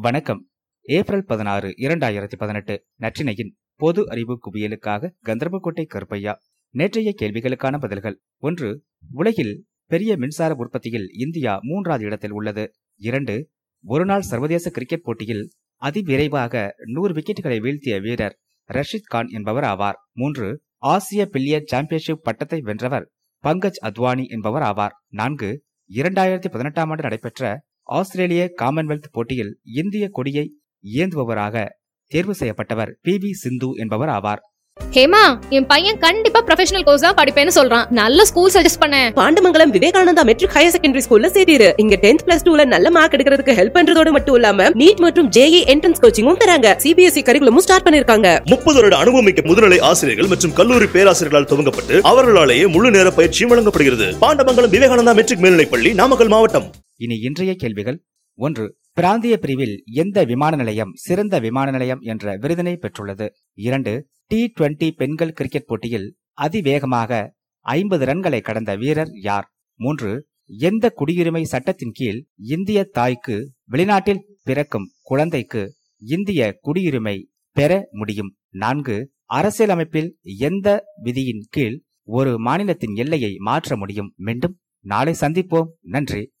வணக்கம். ஏப்ரல் பதினாறு இரண்டாயிரத்தி பதினெட்டு நற்றினையின் பொது அறிவு குவியலுக்காக கந்தர்போட்டை கருப்பையா நேற்றைய கேள்விகளுக்கான பதில்கள். ஒன்று உலகில் பெரிய மின்சார உற்பத்தியில் இந்தியா மூன்றாவது இடத்தில் உள்ளது. இரண்டு ஒருநாள் சர்வதேச கிரிக்கெட் போட்டியில் அதிவிரைவாக நூறு விக்கெட்டுகளை வீழ்த்திய வீரர் ரஷித் கான் என்பவர் ஆவார். மூன்று ஆசிய பில்லியர் சாம்பியன்ஷிப் பட்டத்தை வென்றவர் பங்கஜ் அத்வானி என்பவர் ஆவார். நான்கு இரண்டாயிரத்தி பதினெட்டாம் ஆண்டு நடைபெற்ற ஆஸ்திரேலிய காமன்வெல்த் போட்டியில் இந்திய கொடியை ஏந்துபவராக தேர்வு செய்யப்பட்டவர் பி வி சிந்து என்பவர் ஆவார். ஹேமா என் பையன் கண்டிப்பா ப்ரொஃபஷனல் கோர்ஸ் தான் படிப்பேன்னு சொல்றான். நல்ல ஸ்கூல் சஜஸ்ட் பண்ணேன் Pandamangalam Vivekananda matric higher secondary ஸ்கூல்ல சேரிரு இங்க டென்த் பிளஸ் டூல நல்ல மார்க் எடுக்கிறதுக்கு ஹெல்ப் பண்றதோட மட்டும் இல்லாம நீட் மற்றும் ஜேஇ என்ட்ரன்ஸ் கோச்சிங்கும் தராங்க. சிபிஎஸ்இ கரிகுலமும் ஸ்டார்ட் பண்ணிருக்காங்க. முப்பது வருட அனுபவமிக்க முதுநிலை ஆசிரியர்கள் மற்றும் கல்லூரி பேராசிரியர்களால் துவங்கப்பட்டு அவர்களாலேயே முழு நேர பயிற்சியும் வழங்கப்படுகிறது. பாண்டமங்கலம் விவேகானந்தா மெட்ரிக் மேல்நிலைப்பள்ளி நாமக்கல் மாவட்டம். இனி இன்றைய கேள்விகள். ஒன்று பிராந்திய பிரிவில் எந்த விமான நிலையம் சிறந்த விமான நிலையம் என்ற விருதினை பெற்றுள்ளது? இரண்டு டி டுவெண்டி பெண்கள் கிரிக்கெட் போட்டியில் அதிவேகமாக ஐம்பது ரன்களை கடந்த வீரர் யார்? மூன்று எந்த குடியுரிமை சட்டத்தின் கீழ் இந்திய தாய்க்கு வெளிநாட்டில் பிறக்கும் குழந்தைக்கு இந்திய குடியுரிமை பெற முடியும்? நான்கு அரசியலமைப்பில் எந்த விதியின் கீழ் ஒரு மாநிலத்தின் எல்லையை மாற்ற முடியும்? மீண்டும் நாளை சந்திப்போம். நன்றி.